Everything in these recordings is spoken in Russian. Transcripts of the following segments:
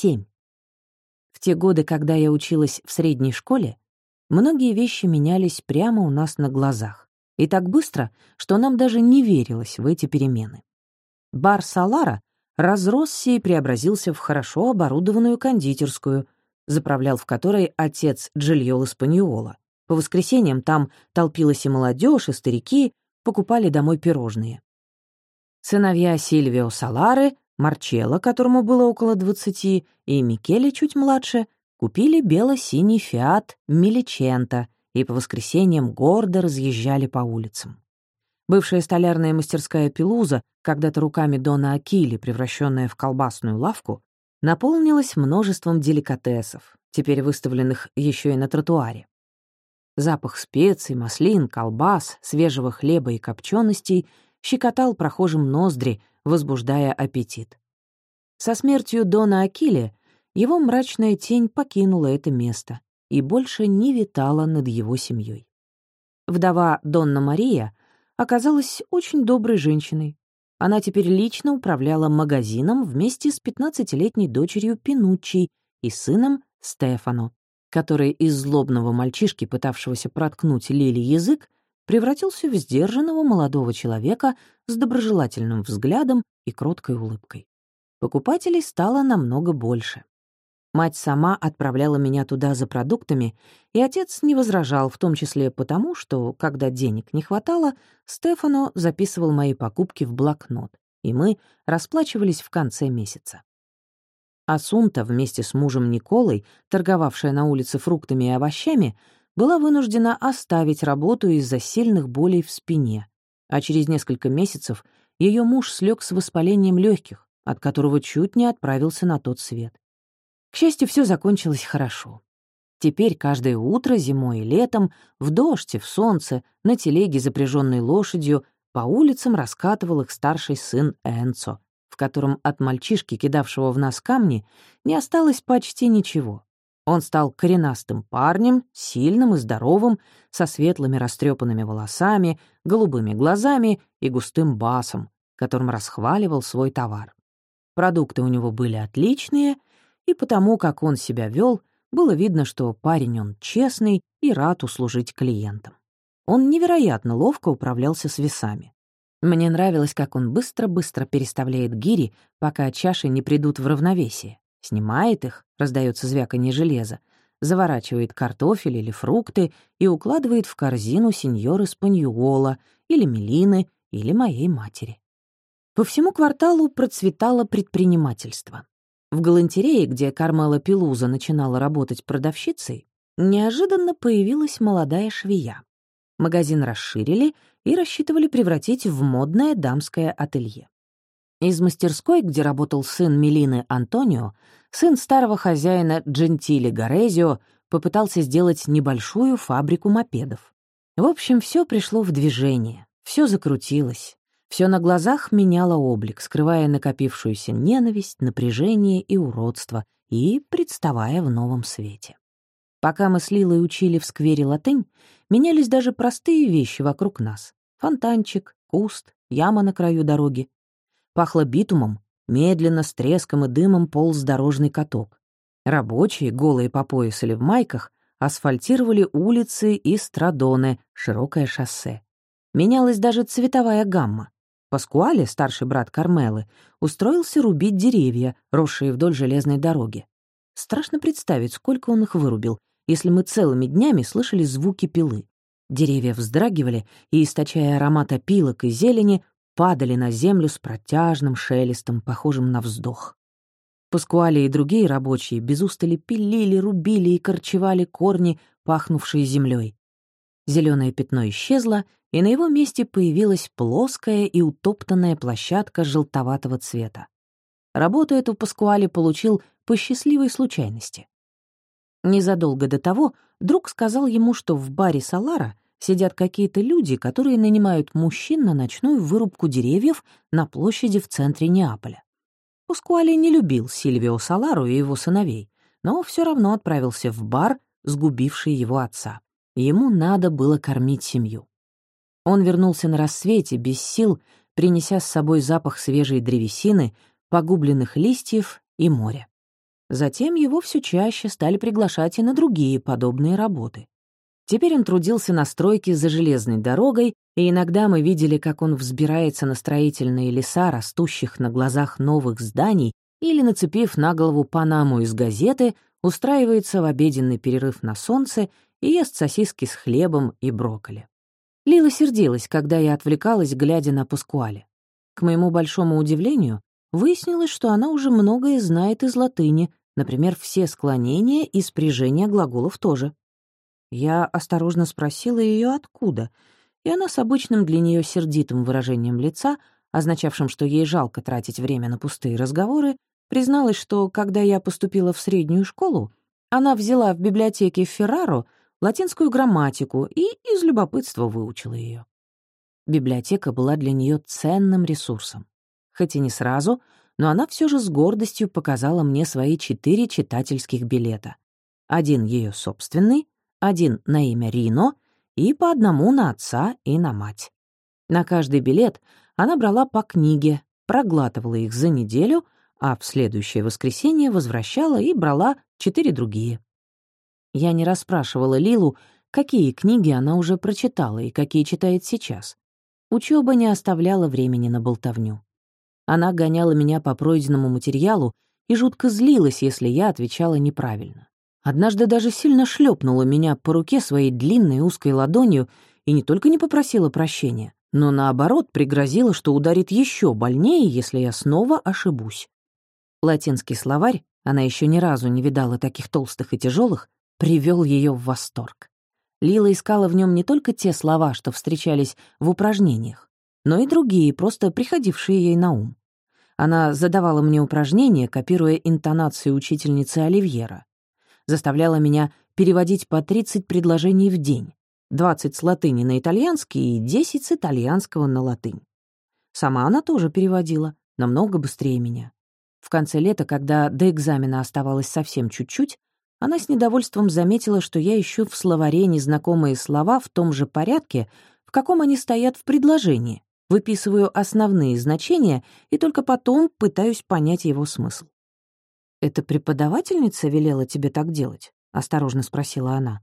семь. В те годы, когда я училась в средней школе, многие вещи менялись прямо у нас на глазах. И так быстро, что нам даже не верилось в эти перемены. Бар Салара разросся и преобразился в хорошо оборудованную кондитерскую, заправлял в которой отец Джильол Испаньола. По воскресеньям там толпилась и молодежь, и старики, покупали домой пирожные. Сыновья Сильвио Салары, Марчелло, которому было около двадцати, и Микеле чуть младше, купили бело-синий «Фиат» Миличента и по воскресеньям гордо разъезжали по улицам. Бывшая столярная мастерская Пелуза, когда-то руками Дона Акили, превращенная в колбасную лавку, наполнилась множеством деликатесов, теперь выставленных еще и на тротуаре. Запах специй, маслин, колбас, свежего хлеба и копченостей щекотал прохожим ноздри, возбуждая аппетит. Со смертью Дона Акиле его мрачная тень покинула это место и больше не витала над его семьей. Вдова Донна Мария оказалась очень доброй женщиной. Она теперь лично управляла магазином вместе с 15-летней дочерью Пинуччи и сыном Стефано, который из злобного мальчишки, пытавшегося проткнуть Лили язык, превратился в сдержанного молодого человека с доброжелательным взглядом и кроткой улыбкой. Покупателей стало намного больше. Мать сама отправляла меня туда за продуктами, и отец не возражал, в том числе потому, что, когда денег не хватало, Стефано записывал мои покупки в блокнот, и мы расплачивались в конце месяца. Асунта вместе с мужем Николой, торговавшая на улице фруктами и овощами, была вынуждена оставить работу из-за сильных болей в спине, а через несколько месяцев ее муж слег с воспалением легких, от которого чуть не отправился на тот свет. К счастью, все закончилось хорошо. Теперь каждое утро, зимой и летом, в дождь в солнце, на телеге, запряженной лошадью, по улицам раскатывал их старший сын Энцо, в котором от мальчишки, кидавшего в нас камни, не осталось почти ничего. Он стал коренастым парнем, сильным и здоровым, со светлыми растрепанными волосами, голубыми глазами и густым басом, которым расхваливал свой товар. Продукты у него были отличные, и потому, как он себя вел, было видно, что парень он честный и рад услужить клиентам. Он невероятно ловко управлялся с весами. Мне нравилось, как он быстро-быстро переставляет гири, пока чаши не придут в равновесие. Снимает их, раздается звяканье железа, заворачивает картофель или фрукты и укладывает в корзину сеньоры Спаньюола или Мелины или моей матери. По всему кварталу процветало предпринимательство. В галантерее, где Кармела Пелуза начинала работать продавщицей, неожиданно появилась молодая швея. Магазин расширили и рассчитывали превратить в модное дамское ателье. Из мастерской, где работал сын Мелины Антонио, сын старого хозяина Джентили Горезио попытался сделать небольшую фабрику мопедов. В общем, все пришло в движение, все закрутилось, все на глазах меняло облик, скрывая накопившуюся ненависть, напряжение и уродство, и представая в новом свете. Пока мы с Лилой учили в сквере латынь, менялись даже простые вещи вокруг нас. Фонтанчик, куст, яма на краю дороги. Пахло битумом, медленно, с треском и дымом полз дорожный каток. Рабочие, голые по пояс или в майках, асфальтировали улицы и страдоны, широкое шоссе. Менялась даже цветовая гамма. Паскуале, старший брат Кармелы, устроился рубить деревья, росшие вдоль железной дороги. Страшно представить, сколько он их вырубил, если мы целыми днями слышали звуки пилы. Деревья вздрагивали и, источая аромат опилок и зелени, падали на землю с протяжным шелестом, похожим на вздох. Паскуали и другие рабочие без устали пилили, рубили и корчевали корни, пахнувшие землей. Зеленое пятно исчезло, и на его месте появилась плоская и утоптанная площадка желтоватого цвета. Работу эту Паскуали получил по счастливой случайности. Незадолго до того друг сказал ему, что в баре Салара сидят какие-то люди, которые нанимают мужчин на ночную вырубку деревьев на площади в центре Неаполя. Пускуали не любил Сильвио Салару и его сыновей, но все равно отправился в бар, сгубивший его отца. Ему надо было кормить семью. Он вернулся на рассвете, без сил, принеся с собой запах свежей древесины, погубленных листьев и моря. Затем его все чаще стали приглашать и на другие подобные работы. Теперь он трудился на стройке за железной дорогой, и иногда мы видели, как он взбирается на строительные леса, растущих на глазах новых зданий, или, нацепив на голову панаму из газеты, устраивается в обеденный перерыв на солнце и ест сосиски с хлебом и брокколи. Лила сердилась, когда я отвлекалась, глядя на Паскуале. К моему большому удивлению, выяснилось, что она уже многое знает из латыни, например, все склонения и спряжения глаголов тоже. Я осторожно спросила ее, откуда, и она с обычным для нее сердитым выражением лица, означавшим, что ей жалко тратить время на пустые разговоры, призналась, что, когда я поступила в среднюю школу, она взяла в библиотеке Ферраро латинскую грамматику и из любопытства выучила ее. Библиотека была для нее ценным ресурсом. Хоть и не сразу, но она все же с гордостью показала мне свои четыре читательских билета. Один ее собственный, один на имя Рино и по одному на отца и на мать. На каждый билет она брала по книге, проглатывала их за неделю, а в следующее воскресенье возвращала и брала четыре другие. Я не расспрашивала Лилу, какие книги она уже прочитала и какие читает сейчас. Учеба не оставляла времени на болтовню. Она гоняла меня по пройденному материалу и жутко злилась, если я отвечала неправильно. Однажды даже сильно шлепнула меня по руке своей длинной узкой ладонью и не только не попросила прощения, но наоборот пригрозила, что ударит еще больнее, если я снова ошибусь. Латинский словарь, она еще ни разу не видала таких толстых и тяжелых, привел ее в восторг. Лила искала в нем не только те слова, что встречались в упражнениях, но и другие, просто приходившие ей на ум. Она задавала мне упражнения, копируя интонацию учительницы Оливьера заставляла меня переводить по 30 предложений в день, 20 с латыни на итальянский и 10 с итальянского на латынь. Сама она тоже переводила, намного быстрее меня. В конце лета, когда до экзамена оставалось совсем чуть-чуть, она с недовольством заметила, что я ищу в словаре незнакомые слова в том же порядке, в каком они стоят в предложении, выписываю основные значения и только потом пытаюсь понять его смысл. «Это преподавательница велела тебе так делать?» — осторожно спросила она.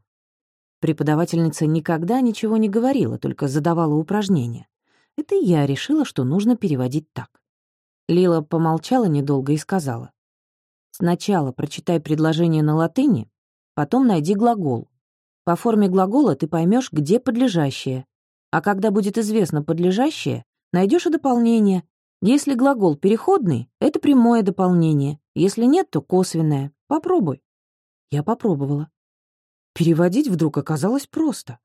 Преподавательница никогда ничего не говорила, только задавала упражнения. Это я решила, что нужно переводить так. Лила помолчала недолго и сказала. «Сначала прочитай предложение на латыни, потом найди глагол. По форме глагола ты поймешь, где подлежащее. А когда будет известно подлежащее, найдешь и дополнение. Если глагол переходный, это прямое дополнение. Если нет, то косвенное. Попробуй. Я попробовала. Переводить вдруг оказалось просто.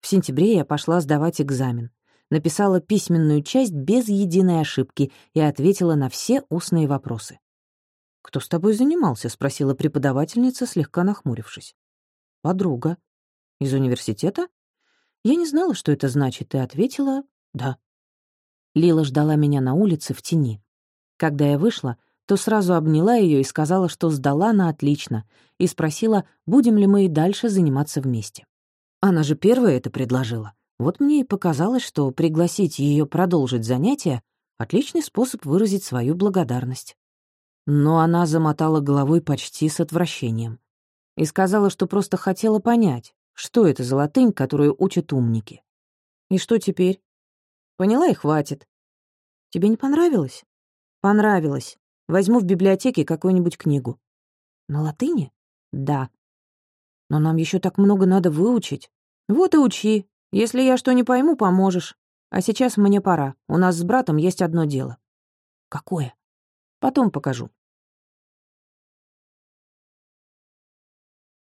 В сентябре я пошла сдавать экзамен. Написала письменную часть без единой ошибки и ответила на все устные вопросы. «Кто с тобой занимался?» — спросила преподавательница, слегка нахмурившись. «Подруга. Из университета?» Я не знала, что это значит, и ответила «да». Лила ждала меня на улице в тени. Когда я вышла, то сразу обняла ее и сказала, что сдала на отлично, и спросила, будем ли мы и дальше заниматься вместе. Она же первая это предложила. Вот мне и показалось, что пригласить ее продолжить занятия — отличный способ выразить свою благодарность. Но она замотала головой почти с отвращением и сказала, что просто хотела понять, что это за латынь, которую учат умники. И что теперь? Поняла и хватит. Тебе не понравилось? Понравилось. Возьму в библиотеке какую-нибудь книгу. На латыни? Да. Но нам еще так много надо выучить. Вот и учи. Если я что не пойму, поможешь. А сейчас мне пора. У нас с братом есть одно дело. Какое? Потом покажу.